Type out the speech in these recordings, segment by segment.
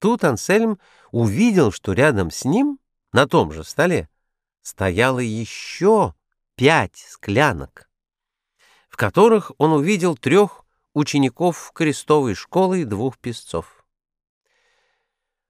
Тут Ансельм увидел, что рядом с ним, на том же столе, стояло еще пять склянок, в которых он увидел трех учеников крестовой школы и двух песцов.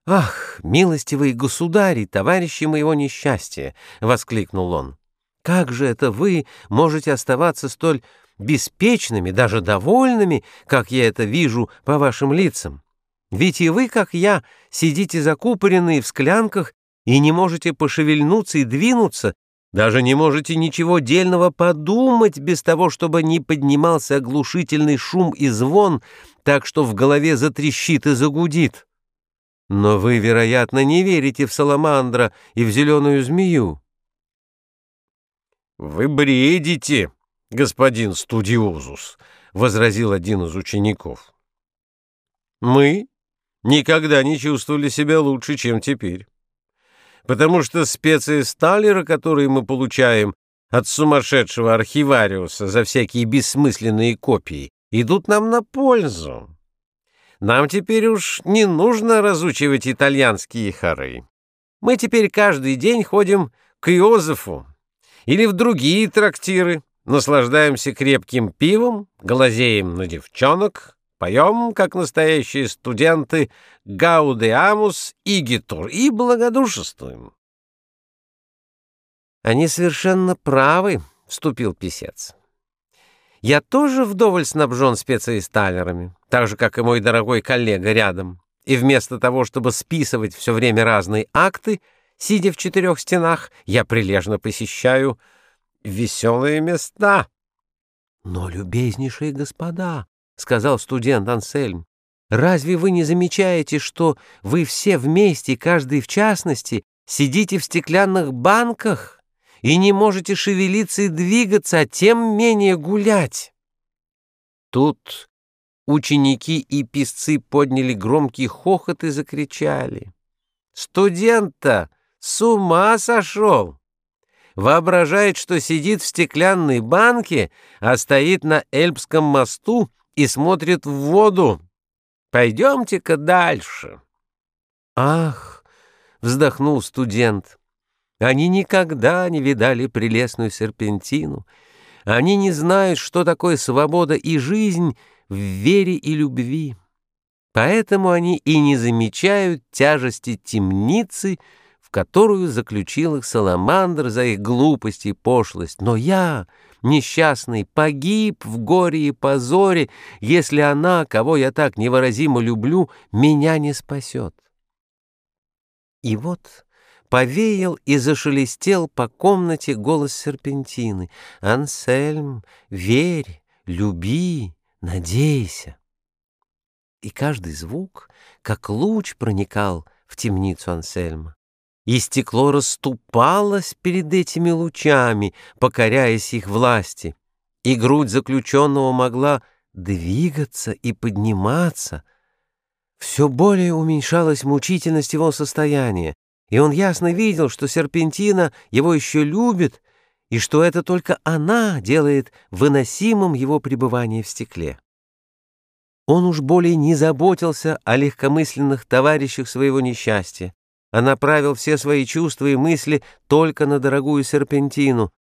«Ах, милостивый государь товарищи моего несчастья!» — воскликнул он. «Как же это вы можете оставаться столь беспечными, даже довольными, как я это вижу по вашим лицам? Ведь и вы, как я, сидите закупоренные в склянках и не можете пошевельнуться и двинуться, даже не можете ничего дельного подумать без того, чтобы не поднимался оглушительный шум и звон, так что в голове затрещит и загудит. Но вы, вероятно, не верите в саламандра и в зеленую змею. «Вы бредите, господин студиозус», — возразил один из учеников. «Мы никогда не чувствовали себя лучше, чем теперь. Потому что специи Сталлера, которые мы получаем от сумасшедшего архивариуса за всякие бессмысленные копии, идут нам на пользу. Нам теперь уж не нужно разучивать итальянские хоры. Мы теперь каждый день ходим к Иозефу или в другие трактиры, наслаждаемся крепким пивом, глазеем на девчонок, Поем, как настоящие студенты, «Гаудеамус игитур» и благодушествуем. «Они совершенно правы», — вступил писец. «Я тоже вдоволь снабжен специалисталерами, так же, как и мой дорогой коллега рядом. И вместо того, чтобы списывать все время разные акты, сидя в четырех стенах, я прилежно посещаю веселые места». «Но, любезнейшие господа», сказал студент Ансельм. «Разве вы не замечаете, что вы все вместе, каждый в частности, сидите в стеклянных банках и не можете шевелиться и двигаться, а тем менее гулять?» Тут ученики и писцы подняли громкий хохот и закричали. «Студент-то с ума сошел!» Воображает, что сидит в стеклянной банке, а стоит на Эльбском мосту и смотрит в воду. Пойдемте-ка дальше. Ах, вздохнул студент. Они никогда не видали прелестную серпентину. Они не знают, что такое свобода и жизнь в вере и любви. Поэтому они и не замечают тяжести темницы, в которую заключил их Саламандр за их глупость и пошлость. Но я, несчастный, погиб в горе и позоре, если она, кого я так невыразимо люблю, меня не спасет. И вот повеял и зашелестел по комнате голос серпентины. «Ансельм, верь, люби, надейся». И каждый звук, как луч, проникал в темницу Ансельма и стекло расступалось перед этими лучами, покоряясь их власти, и грудь заключенного могла двигаться и подниматься. Все более уменьшалась мучительность его состояния, и он ясно видел, что серпентина его еще любит, и что это только она делает выносимым его пребывание в стекле. Он уж более не заботился о легкомысленных товарищах своего несчастья, а направил все свои чувства и мысли только на дорогую серпентину,